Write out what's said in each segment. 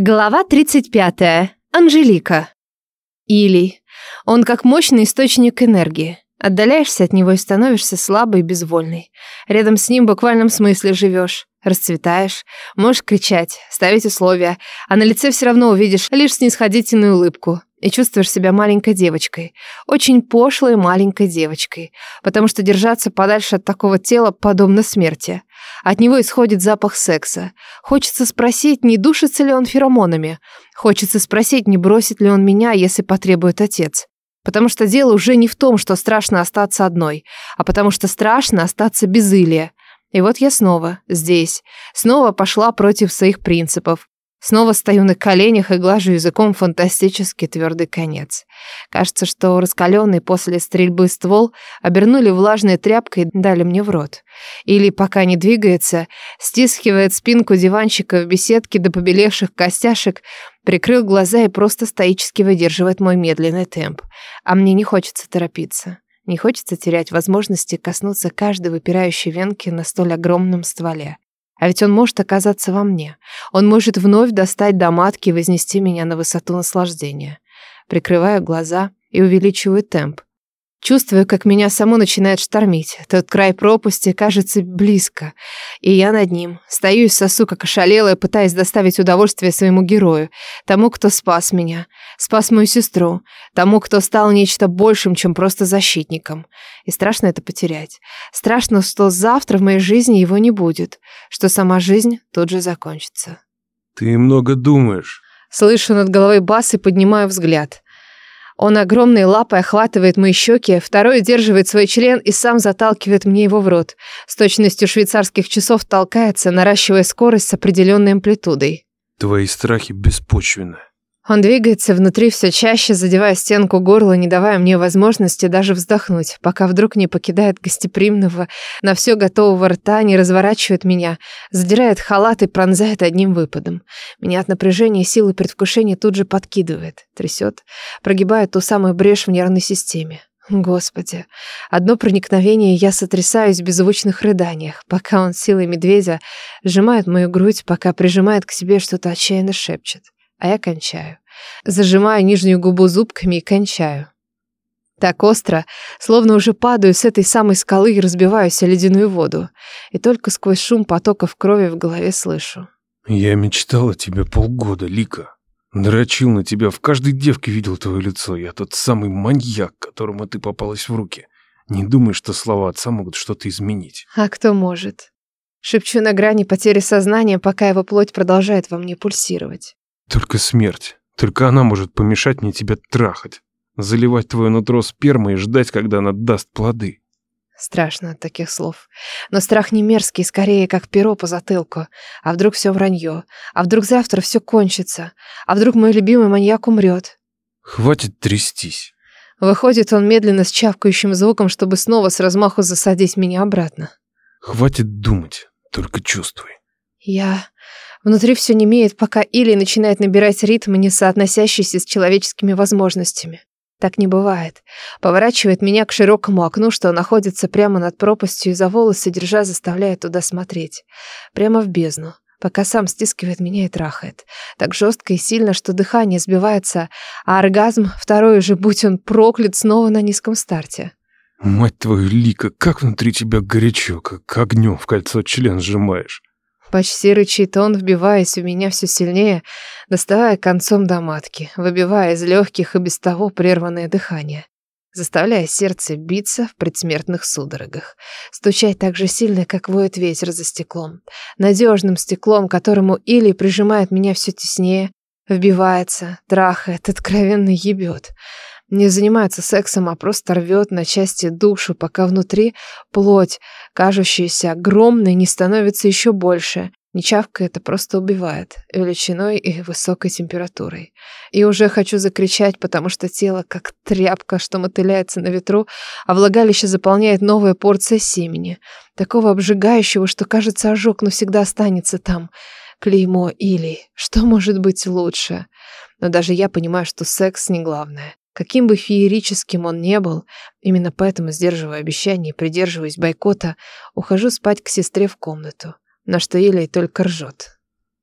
Глава 35. Анжелика. Илий. Он как мощный источник энергии. Отдаляешься от него и становишься слабой и безвольной. Рядом с ним в буквальном смысле живешь. Расцветаешь, можешь кричать, ставить условия, а на лице все равно увидишь лишь снисходительную улыбку и чувствуешь себя маленькой девочкой. Очень пошлой маленькой девочкой. Потому что держаться подальше от такого тела подобно смерти. От него исходит запах секса. Хочется спросить, не душится ли он феромонами. Хочется спросить, не бросит ли он меня, если потребует отец. Потому что дело уже не в том, что страшно остаться одной, а потому что страшно остаться без Илья. И вот я снова здесь, снова пошла против своих принципов, Снова стою на коленях и глажу языком фантастически твердый конец. Кажется, что раскаленный после стрельбы ствол обернули влажной тряпкой и дали мне в рот. Или, пока не двигается, стискивает спинку диванчика в беседке до побелевших костяшек, прикрыл глаза и просто стоически выдерживает мой медленный темп. А мне не хочется торопиться. Не хочется терять возможности коснуться каждой выпирающей венки на столь огромном стволе. А ведь он может оказаться во мне. Он может вновь достать до матки и вознести меня на высоту наслаждения. Прикрываю глаза и увеличиваю темп. Чувствую, как меня само начинает штормить. Тот край пропасти кажется близко. И я над ним. Стою и сосу, как ошалелая, пытаясь доставить удовольствие своему герою. Тому, кто спас меня. Спас мою сестру. Тому, кто стал нечто большим, чем просто защитником. И страшно это потерять. Страшно, что завтра в моей жизни его не будет. Что сама жизнь тут же закончится. «Ты много думаешь». Слышу над головой бас и поднимаю взгляд. Он огромной лапой охватывает мои щеки, второй удерживает свой член и сам заталкивает мне его в рот. С точностью швейцарских часов толкается, наращивая скорость с определенной амплитудой. Твои страхи беспочвенны. Он двигается внутри все чаще, задевая стенку горла, не давая мне возможности даже вздохнуть, пока вдруг не покидает гостеприимного, на все готового рта, не разворачивает меня, задирает халат и пронзает одним выпадом. Меня от напряжения, силы предвкушения тут же подкидывает, трясет, прогибает ту самую брешь в нервной системе. Господи, одно проникновение, я сотрясаюсь в беззвучных рыданиях, пока он силой медведя сжимает мою грудь, пока прижимает к себе что-то отчаянно шепчет а я кончаю. Зажимаю нижнюю губу зубками и кончаю. Так остро, словно уже падаю с этой самой скалы и разбиваюсь о ледяную воду. И только сквозь шум потоков крови в голове слышу. Я мечтал о тебе полгода, Лика. Дрочил на тебя, в каждой девке видел твое лицо. Я тот самый маньяк, которому ты попалась в руки. Не думай, что слова отца могут что-то изменить. А кто может? Шепчу на грани потери сознания, пока его плоть продолжает во мне пульсировать. Только смерть. Только она может помешать мне тебя трахать. Заливать твое нутро спермой и ждать, когда она даст плоды. Страшно от таких слов. Но страх не мерзкий, скорее, как перо по затылку. А вдруг все вранье? А вдруг завтра все кончится? А вдруг мой любимый маньяк умрет? Хватит трястись. Выходит он медленно с чавкающим звуком, чтобы снова с размаху засадить меня обратно. Хватит думать, только чувствуй. Я... Внутри все немеет, пока Или начинает набирать ритм, не соотносящийся с человеческими возможностями. Так не бывает. Поворачивает меня к широкому окну, что находится прямо над пропастью, и за волосы, держа, заставляет туда смотреть. Прямо в бездну, пока сам стискивает меня и трахает. Так жестко и сильно, что дыхание сбивается, а оргазм, второй уже, будь он проклят, снова на низком старте. Мать твою, Лика, как внутри тебя горячо, как огнем в кольцо член сжимаешь. Почти рычит он, вбиваясь в меня все сильнее, доставая концом до матки, выбивая из легких и без того прерванное дыхание, заставляя сердце биться в предсмертных судорогах, стучать так же сильно, как воет ветер за стеклом, надежным стеклом, которому или прижимает меня все теснее, вбивается, трахает, откровенно ебет. Не занимается сексом, а просто рвет на части душу, пока внутри плоть, кажущаяся огромной, не становится еще больше. Нечавка это просто убивает величиной и высокой температурой. И уже хочу закричать, потому что тело как тряпка, что мотыляется на ветру, а влагалище заполняет новая порция семени. Такого обжигающего, что кажется ожог навсегда останется там. Клеймо или что может быть лучше? Но даже я понимаю, что секс не главное. Каким бы феерическим он не был, именно поэтому сдерживаю обещание и придерживаюсь бойкота, ухожу спать к сестре в комнату, на что Илей только ржет.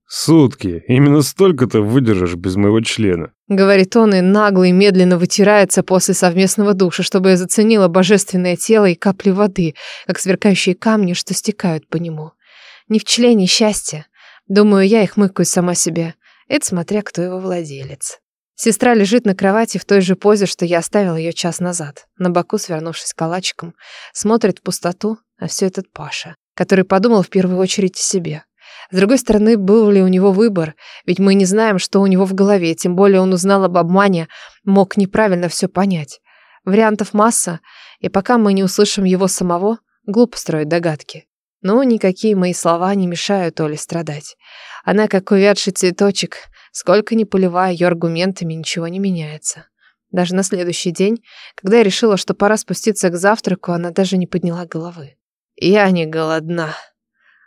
Сутки. Именно столько ты выдержишь без моего члена. Говорит он и нагло и медленно вытирается после совместного душа, чтобы я заценила божественное тело и капли воды, как сверкающие камни, что стекают по нему. Не в члене счастье. Думаю, я их мыкаю сама себе. Это смотря кто его владелец. Сестра лежит на кровати в той же позе, что я оставила ее час назад. На боку, свернувшись калачиком, смотрит в пустоту, а все этот Паша, который подумал в первую очередь о себе. С другой стороны, был ли у него выбор? Ведь мы не знаем, что у него в голове, тем более он узнал об обмане, мог неправильно все понять. Вариантов масса, и пока мы не услышим его самого, глупо строить догадки. Но никакие мои слова не мешают Оле страдать. Она как увядший цветочек, сколько ни поливая ее аргументами, ничего не меняется. Даже на следующий день, когда я решила, что пора спуститься к завтраку, она даже не подняла головы. «Я не голодна»,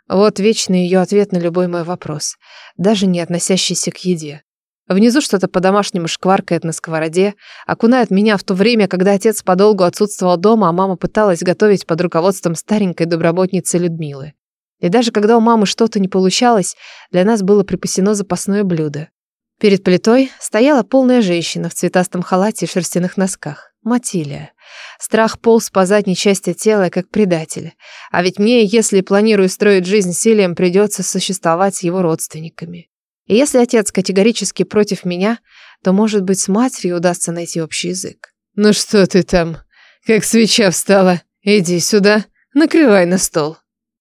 вот вечный ее ответ на любой мой вопрос, даже не относящийся к еде. Внизу что-то по-домашнему шкваркает на сковороде, окунает меня в то время, когда отец подолгу отсутствовал дома, а мама пыталась готовить под руководством старенькой доброботницы Людмилы. И даже когда у мамы что-то не получалось, для нас было припасено запасное блюдо. Перед плитой стояла полная женщина в цветастом халате и шерстяных носках. Матилия. Страх полз по задней части тела, как предатель. А ведь мне, если планирую строить жизнь с Илием, придется существовать с его родственниками. И если отец категорически против меня, то, может быть, с матерью удастся найти общий язык. «Ну что ты там? Как свеча встала? Иди сюда, накрывай на стол».